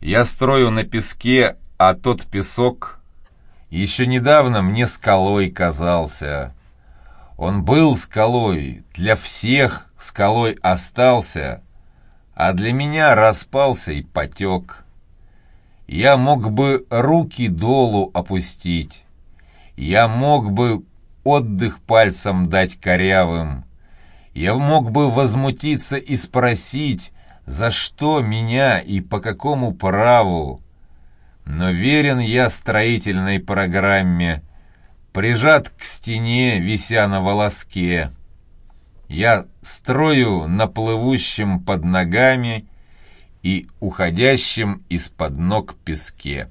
Я строю на песке, а тот песок еще недавно мне скалой казался. Он был скалой, для всех скалой остался, а для меня распался и потек. Я мог бы руки долу опустить, я мог бы отдых пальцем дать корявым, я мог бы возмутиться и спросить, за что меня и по какому праву? Но верен я строительной программе, прижат к стене, вися на волоске. Я строю на плывущем под ногами и уходящем из-под ног песке.